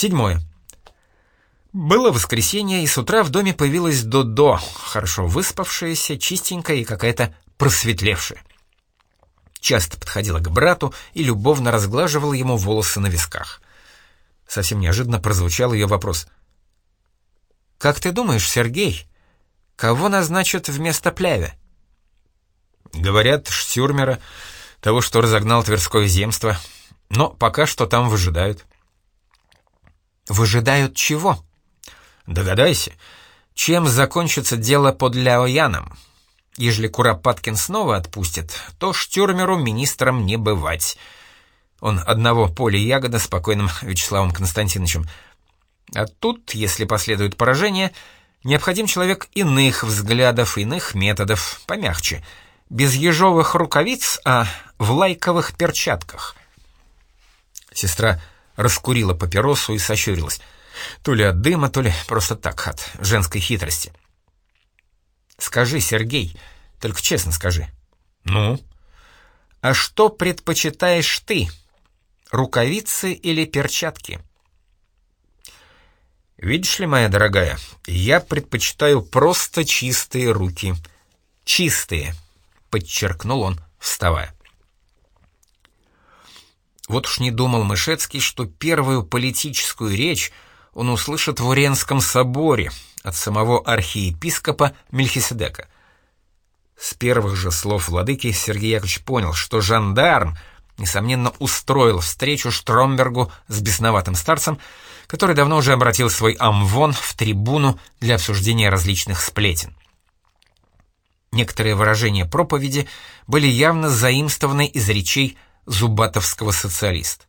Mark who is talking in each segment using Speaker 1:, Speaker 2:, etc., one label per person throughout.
Speaker 1: Седьмое. Было воскресенье, и с утра в доме появилась Додо, хорошо выспавшаяся, чистенькая и какая-то просветлевшая. Часто подходила к брату и любовно разглаживала ему волосы на висках. Совсем неожиданно прозвучал ее вопрос. «Как ты думаешь, Сергей, кого назначат вместо Плявя?»
Speaker 2: «Говорят, Штюрмера, того, что разогнал Тверское земство, но пока что там выжидают».
Speaker 1: «Выжидают чего?»
Speaker 2: Догадайся, чем закончится дело под Ляояном? Ежели Куропаткин снова отпустит, то Штюрмеру министром не бывать. Он одного поля ягода спокойным Вячеславом Константиновичем. А тут, если последует поражение, необходим человек иных взглядов, иных методов, помягче, без ежовых рукавиц, а в лайковых перчатках. Сестра раскурила папиросу и сощурилась — то ли от дыма, то ли просто так, от женской хитрости. «Скажи, Сергей, только честно скажи». «Ну?»
Speaker 1: «А что предпочитаешь ты, рукавицы или перчатки?»
Speaker 2: «Видишь ли, моя дорогая, я предпочитаю просто чистые руки».
Speaker 1: «Чистые», — подчеркнул он, вставая. Вот уж не думал Мышецкий, что первую политическую речь он услышит в Уренском соборе от самого архиепископа Мельхиседека. С первых же слов владыки Сергей Яковлевич понял, что жандарм, несомненно, устроил встречу Штромбергу с бесноватым старцем, который давно уже обратил свой амвон в трибуну для обсуждения различных сплетен. Некоторые выражения проповеди были явно заимствованы из речей зубатовского социалиста.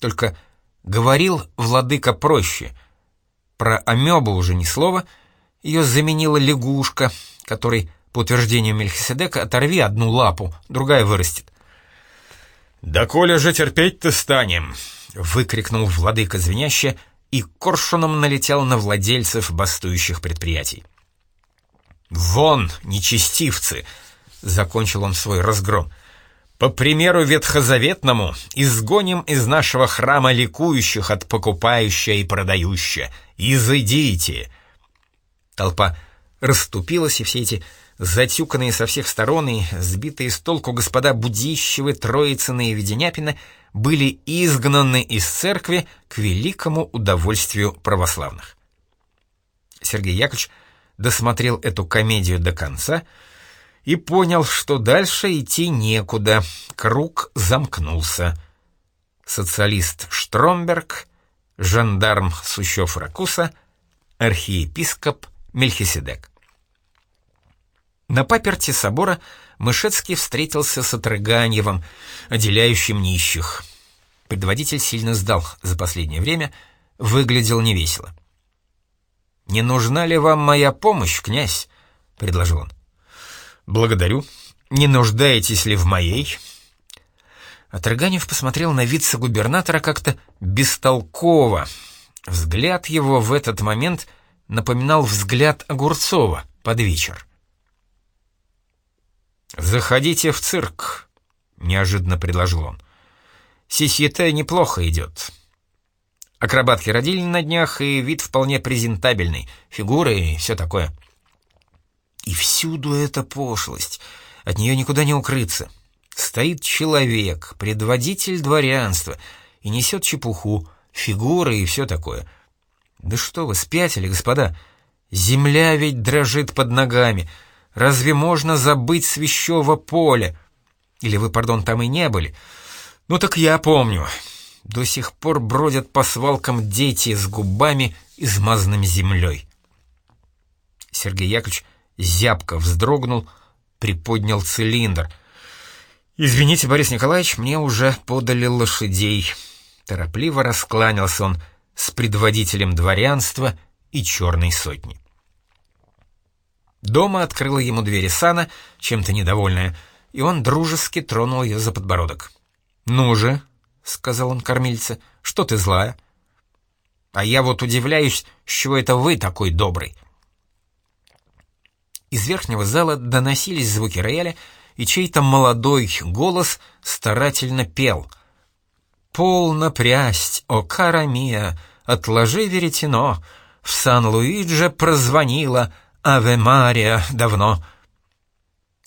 Speaker 1: Только Говорил владыка проще. Про амебу уже ни слова, ее заменила лягушка, которой, по утверждению Мельхиседека, оторви одну лапу, другая вырастет.
Speaker 2: «Да коля же терпеть-то станем!»
Speaker 1: — выкрикнул владыка звеняще и коршуном налетел на владельцев бастующих предприятий.
Speaker 2: «Вон, нечестивцы!» — закончил он свой разгром. По примеру ветхозаветному, изгоним из нашего храма ликующих от покупающая и продающая. Изыдите!»
Speaker 1: Толпа расступилась, и все эти затюканные со всех сторон и сбитые с толку господа Будищевы, Троицыны и Веденяпины были изгнаны из церкви к великому удовольствию православных. Сергей Яковлевич досмотрел эту комедию до конца — и понял, что дальше идти некуда, круг замкнулся. Социалист Штромберг, жандарм Сущев-Ракуса, архиепископ Мельхиседек. На паперти собора Мышецкий встретился с Отрыганьевым, отделяющим нищих. Предводитель сильно сдал за последнее время, выглядел невесело. «Не нужна ли вам моя помощь, князь?» — предложил он.
Speaker 2: «Благодарю. Не нуждаетесь ли в моей?»
Speaker 1: Отрыганев посмотрел на вице-губернатора как-то бестолково. Взгляд его в этот момент напоминал взгляд Огурцова под вечер.
Speaker 2: «Заходите в цирк», — неожиданно предложил он. «Сисьете неплохо идет. Акробатки родили на днях, и вид вполне презентабельный, фигуры и все такое».
Speaker 1: И всюду эта пошлость, от нее никуда не укрыться. Стоит человек, предводитель дворянства, и несет чепуху, фигуры и все такое. Да что вы, спятили, господа? Земля ведь дрожит под ногами. Разве можно забыть свящего поля? Или вы, пардон, там и не были? Ну так я помню. До сих пор бродят по свалкам дети с губами, измазанными землей. Сергей Яковлевич зябко вздрогнул, приподнял цилиндр. «Извините, Борис Николаевич, мне уже подали лошадей». Торопливо раскланялся он с предводителем дворянства и черной сотни. Дома открыла ему двери сана, чем-то недовольная, и он дружески тронул ее за подбородок. «Ну же», — сказал он кормильце, — «что ты злая?» «А я вот удивляюсь, с чего это вы такой добрый?» Из верхнего зала доносились звуки рояля, и чей-то молодой голос старательно пел. «Полно прясть, о кара мия,
Speaker 2: отложи веретено, в Сан-Луидже прозвонила «Аве Мария» давно.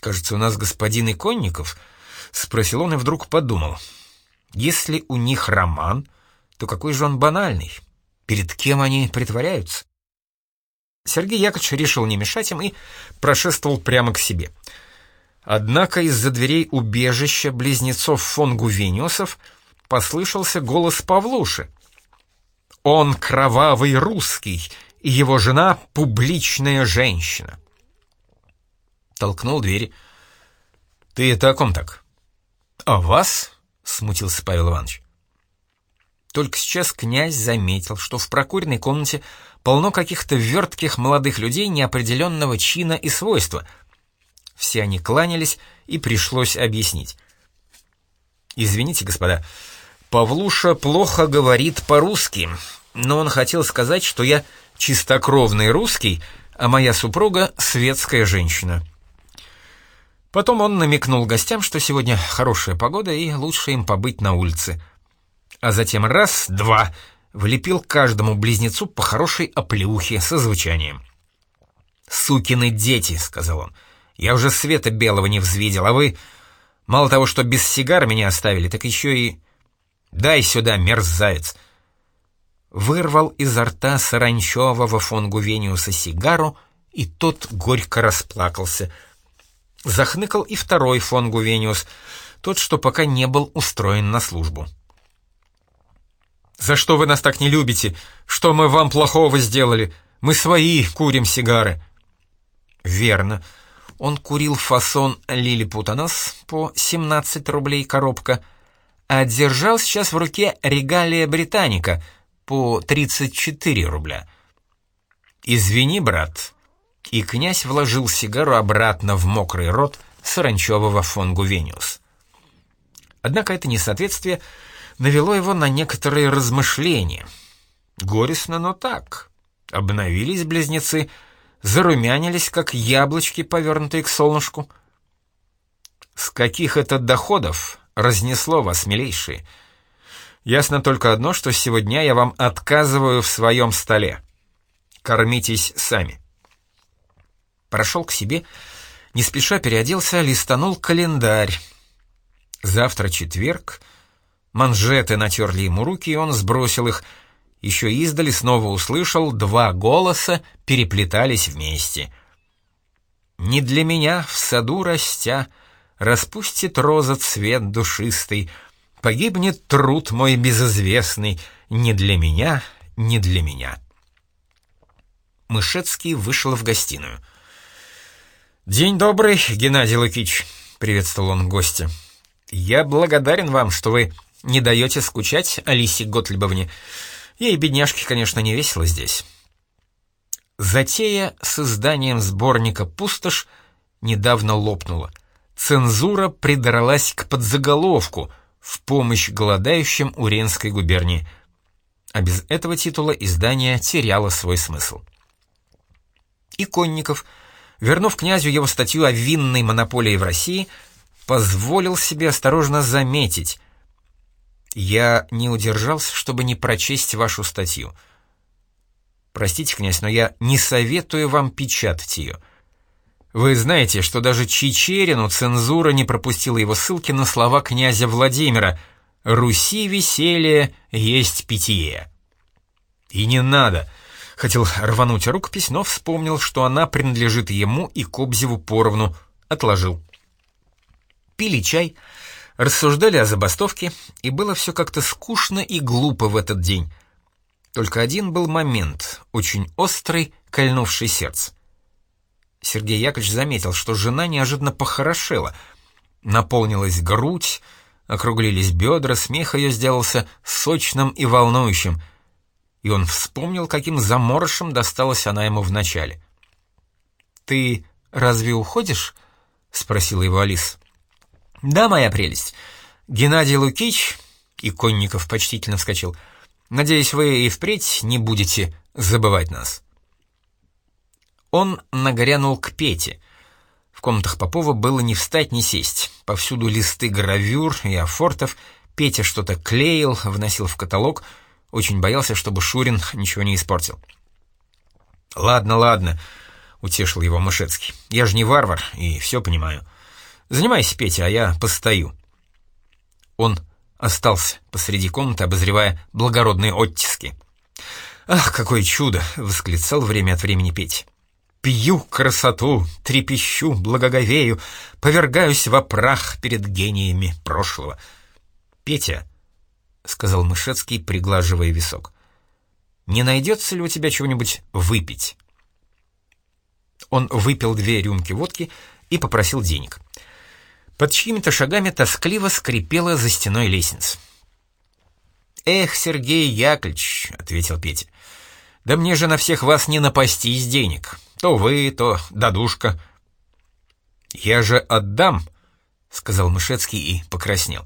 Speaker 2: «Кажется, у нас господин Иконников?» — спросил он и вдруг подумал. «Если у них роман, то какой же он банальный? Перед кем они притворяются?» Сергей Яковлевич решил не мешать им и прошествовал прямо к себе. Однако из-за дверей убежища близнецов фон Гувениусов послышался голос Павлуши. «Он кровавый русский, и его жена — публичная женщина». Толкнул дверь. «Ты это о ком так?» «О вас?» — смутился Павел Иванович. Только сейчас князь заметил, что в прокуренной комнате полно каких-то вертких молодых людей неопределенного чина и свойства. Все они кланялись, и пришлось объяснить. «Извините, господа, Павлуша плохо говорит по-русски, но он хотел сказать, что я чистокровный русский, а моя супруга — светская женщина». Потом он намекнул гостям, что сегодня хорошая погода и лучше им побыть на улице. А затем раз, два, влепил каждому близнецу по хорошей оплеухе со звучанием. «Сукины дети», — сказал он, — «я уже света белого не взвидел, а вы, мало того, что без сигар меня оставили, так еще и... Дай сюда, мерзавец!» Вырвал изо рта саранчевого фон Гувениуса сигару, и тот горько расплакался. Захныкал и второй фон Гувениус, тот, что пока не был устроен на службу. «За что вы нас так не любите? Что мы вам плохого сделали? Мы свои курим сигары». «Верно. Он курил фасон Лилипутанос по 17 рублей коробка, а держал сейчас в руке регалия Британика по 34 рубля. «Извини, брат». И князь вложил сигару обратно в мокрый рот саранчевого фон Гувениус. Однако это несоответствие навело его на некоторые размышления. Горестно, но так. Обновились близнецы, зарумянились, как яблочки, повернутые к солнышку. С каких это доходов разнесло вас, милейшие? Ясно только одно, что сегодня я вам отказываю в своем столе. Кормитесь сами. Прошел к себе, не спеша переоделся, листанул календарь. Завтра четверг — Манжеты натерли ему руки, и он сбросил их. Еще издали снова услышал, два голоса переплетались вместе. «Не для меня в саду растя, распустит роза цвет душистый, погибнет труд мой безызвестный, не для меня, не для меня». Мышецкий вышел в гостиную. «День добрый, Геннадий Лукич», — приветствовал он гостя. «Я благодарен вам, что вы не даете скучать Алисе Готлибовне. Ей, бедняжке, конечно, не весело здесь. Затея с изданием сборника «Пустошь» недавно лопнула. Цензура придралась к подзаголовку «В помощь голодающим Уренской губернии». А без этого титула издание теряло свой смысл. Иконников, вернув князю его статью о винной монополии в России, позволил себе осторожно заметить — я не удержался, чтобы не прочесть вашу статью. Простите, князь, но я не советую вам печатать ее. Вы знаете, что даже Чичерину цензура не пропустила его ссылки на слова князя Владимира «Руси веселье есть питье». И не надо. Хотел рвануть рукопись, но вспомнил, что она принадлежит ему и Кобзеву поровну. Отложил. Пили чай — Рассуждали о забастовке, и было все как-то скучно и глупо в этот день. Только один был момент, очень острый, кольнувший сердце. Сергей Яковлевич заметил, что жена неожиданно похорошела. Наполнилась грудь, округлились бедра, смех ее сделался сочным и волнующим. И он вспомнил, каким заморышем досталась она ему вначале. «Ты разве уходишь?» — спросила его Алиса. «Да, моя прелесть. Геннадий Лукич...» И Конников почтительно вскочил. «Надеюсь, вы и впредь не будете забывать нас». Он нагрянул к Пете. В комнатах Попова было не встать, не сесть. Повсюду листы гравюр и афортов. Петя что-то клеил, вносил в каталог. Очень боялся, чтобы Шурин ничего не испортил. «Ладно, ладно», — утешил его Мышецкий. «Я же не варвар и все понимаю. Занимайся, Петя, а я постою». Он остался посреди комнаты, обозревая благородные оттиски. «Ах, какое чудо!» — восклицал время от времени Петя. «Пью красоту, трепещу, благоговею, повергаюсь во прах перед гениями прошлого». «Петя», — сказал Мышецкий, приглаживая висок, — «не найдется ли у тебя чего-нибудь выпить?» Он выпил две рюмки водки и попросил денег. Под чьими-то шагами тоскливо скрипела за стеной лестница. «Эх, Сергей Яковлевич», — ответил Петя, — «да мне же на всех вас не напастись денег. То вы, то дадушка». «Я же отдам», — сказал Мышецкий и покраснел.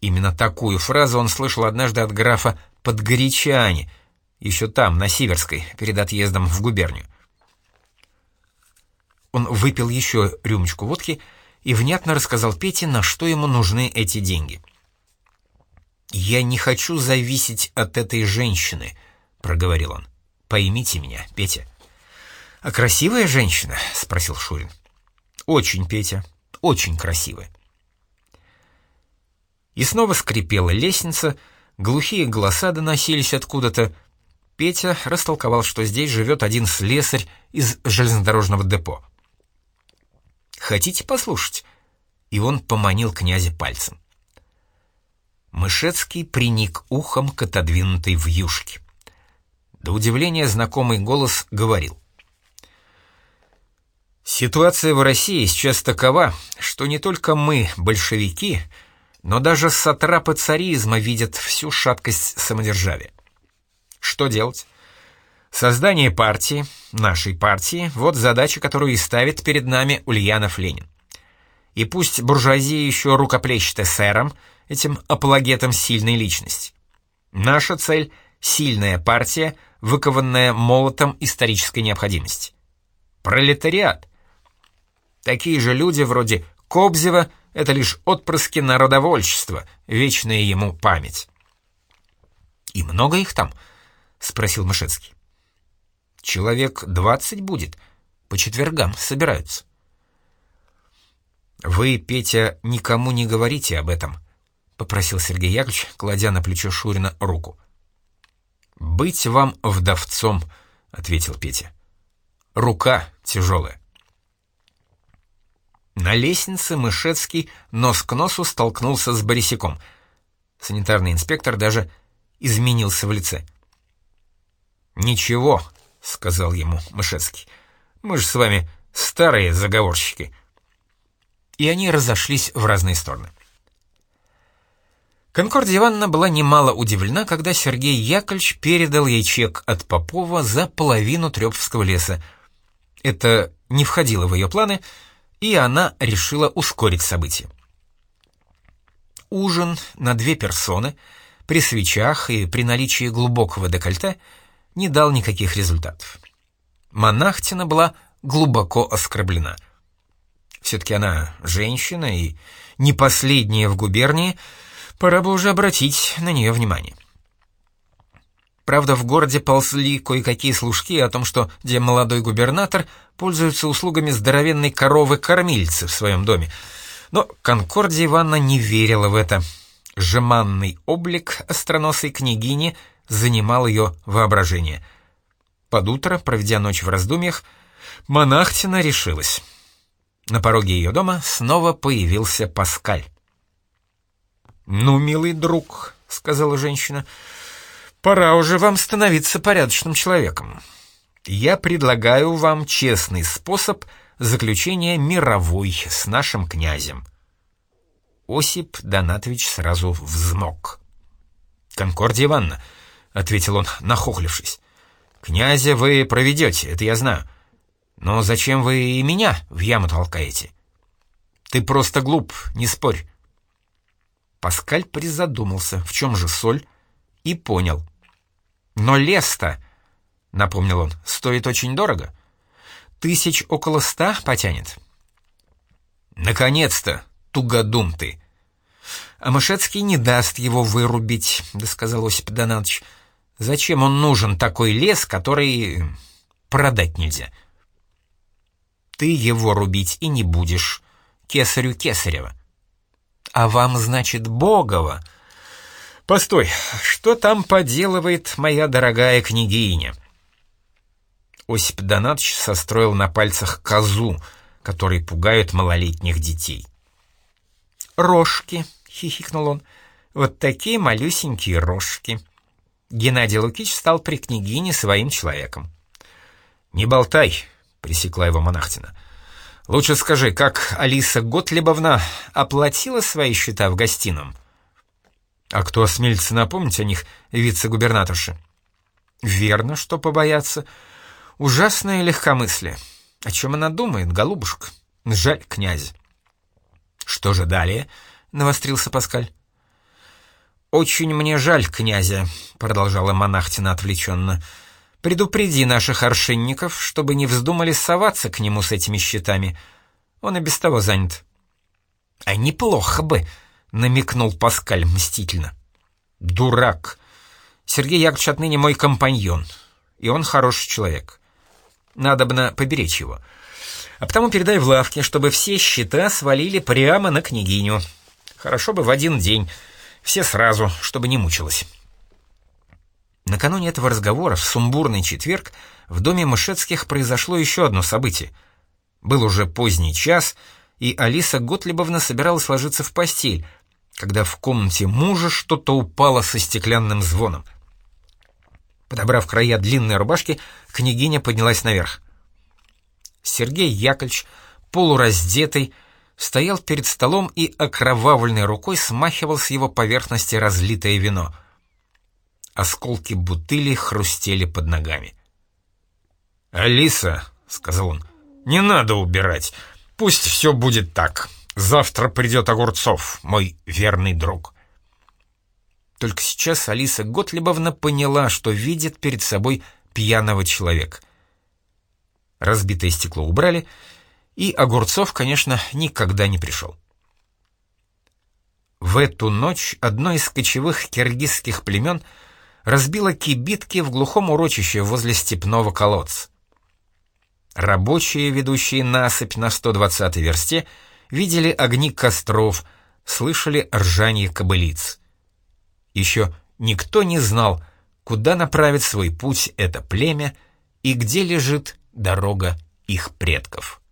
Speaker 2: Именно такую фразу он слышал однажды от графа Подгорячане, еще там, на Сиверской, перед отъездом в губернию. Он выпил еще рюмочку водки — и внятно рассказал Пете, на что ему нужны эти деньги. «Я не хочу зависеть от этой женщины», — проговорил он. «Поймите меня, Петя». «А красивая женщина?» — спросил Шурин. «Очень, Петя, очень красивая». И снова скрипела лестница, глухие голоса доносились откуда-то. Петя растолковал, что здесь живет один слесарь из железнодорожного депо. Хотите послушать?» И он поманил князя пальцем. Мышецкий приник ухом к отодвинутой вьюшке. До удивления знакомый голос говорил. «Ситуация в России сейчас такова, что не только мы, большевики, но даже сатрапы царизма видят всю шаткость самодержавия. Что делать? Создание партии, нашей партии, вот задача, которую и ставит перед нами Ульянов Ленин. И пусть буржуазия еще рукоплещет эсером, этим апологетом сильной личности. Наша цель — сильная партия, выкованная молотом исторической необходимости. Пролетариат. Такие же люди вроде Кобзева — это лишь отпрыски народовольчества, вечная ему память. «И много их там?» — спросил Мышецкий. Человек двадцать будет. По четвергам собираются. «Вы, Петя, никому не говорите об этом», — попросил Сергей Яковлевич, кладя на плечо Шурина руку. «Быть вам вдовцом», — ответил Петя. «Рука тяжелая». На лестнице Мышецкий нос к носу столкнулся с Борисяком. Санитарный инспектор даже изменился в лице. «Ничего», — сказал ему Мышецкий. «Мы же с вами старые заговорщики». И они разошлись в разные стороны. Конкордия Ивановна была немало удивлена, когда Сергей Яковлевич передал ей чек от Попова за половину Трёпского леса. Это не входило в ее планы, и она решила ускорить события. Ужин на две персоны, при свечах и при наличии глубокого декольте — не дал никаких результатов. Монахтина была глубоко оскорблена. Все-таки она женщина и не последняя в губернии, пора бы уже обратить на нее внимание. Правда, в городе ползли кое-какие служки о том, что где молодой губернатор пользуется услугами здоровенной коровы-кормильцы в своем доме. Но Конкордия Ивановна не верила в это. Жеманный облик остроносой княгини — занимал ее воображение. Под утро, проведя ночь в раздумьях, монахтина решилась. На пороге ее дома снова появился Паскаль. «Ну, милый друг», — сказала женщина, — «пора уже вам становиться порядочным человеком. Я предлагаю вам честный способ заключения мировой с нашим князем». Осип Донатович сразу взмок. «Конкордия Ивановна, — ответил он, нахохлившись. «Князя вы проведете, это я знаю. Но зачем вы и меня в яму толкаете? Ты просто глуп, не спорь». Паскаль призадумался, в чем же соль, и понял. «Но лес-то, — напомнил он, — стоит очень дорого. Тысяч около ста потянет». «Наконец-то, тугодум ты! А Мышецкий не даст его вырубить, — досказал Осип Донатович. Зачем он нужен такой лес, который продать нельзя? Ты его рубить и не будешь. Кесарю Кесарева. А вам, значит, Богова? Постой, что там поделывает моя дорогая княгиня? Осип Донатович состроил на пальцах козу, которые пугают малолетних детей. «Рожки», — хихикнул он, — «вот такие малюсенькие рожки». Геннадий Лукич стал при княгине своим человеком. «Не болтай», — пресекла его монахтина. «Лучше скажи, как Алиса Готлебовна оплатила свои счета в гостином?» «А кто осмелится напомнить о них вице-губернаторше?» «Верно, что побояться. Ужасное легкомыслие. О чем она думает, голубушка? Жаль князя». «Что же далее?» — навострился Паскаль. «Очень мне жаль князя», — продолжала монахтина отвлеченно. «Предупреди наших аршинников, чтобы не вздумали соваться к нему с этими щитами. Он и без того занят». «А неплохо бы», — намекнул Паскаль мстительно. «Дурак. Сергей Яковлевич отныне мой компаньон, и он хороший человек. Надобно поберечь его. А потому передай в лавке, чтобы все счета свалили прямо на княгиню. Хорошо бы в один день». Все сразу, чтобы не мучилась. Накануне этого разговора, в сумбурный четверг, в доме Мышецких произошло еще одно событие. Был уже поздний час, и Алиса Готлебовна собиралась ложиться в постель, когда в комнате мужа что-то упало со стеклянным звоном. Подобрав края длинной рубашки, княгиня поднялась наверх. Сергей Яковлевич, полураздетый, стоял перед столом и окровавленной рукой смахивал с его поверхности разлитое вино. Осколки бутыли хрустели под ногами. «Алиса», — сказал он, — «не надо убирать. Пусть все будет так. Завтра придет Огурцов, мой верный друг». Только сейчас Алиса Готлебовна поняла, что видит перед собой пьяного человека. Разбитое стекло убрали — и Огурцов, конечно, никогда не пришел. В эту ночь одно из кочевых киргизских племен разбило кибитки в глухом урочище возле степного колодца. Рабочие, ведущие насыпь на 120-й версте, видели огни костров, слышали ржание кобылиц. Еще никто не знал, куда направит свой путь это племя и где лежит дорога их предков.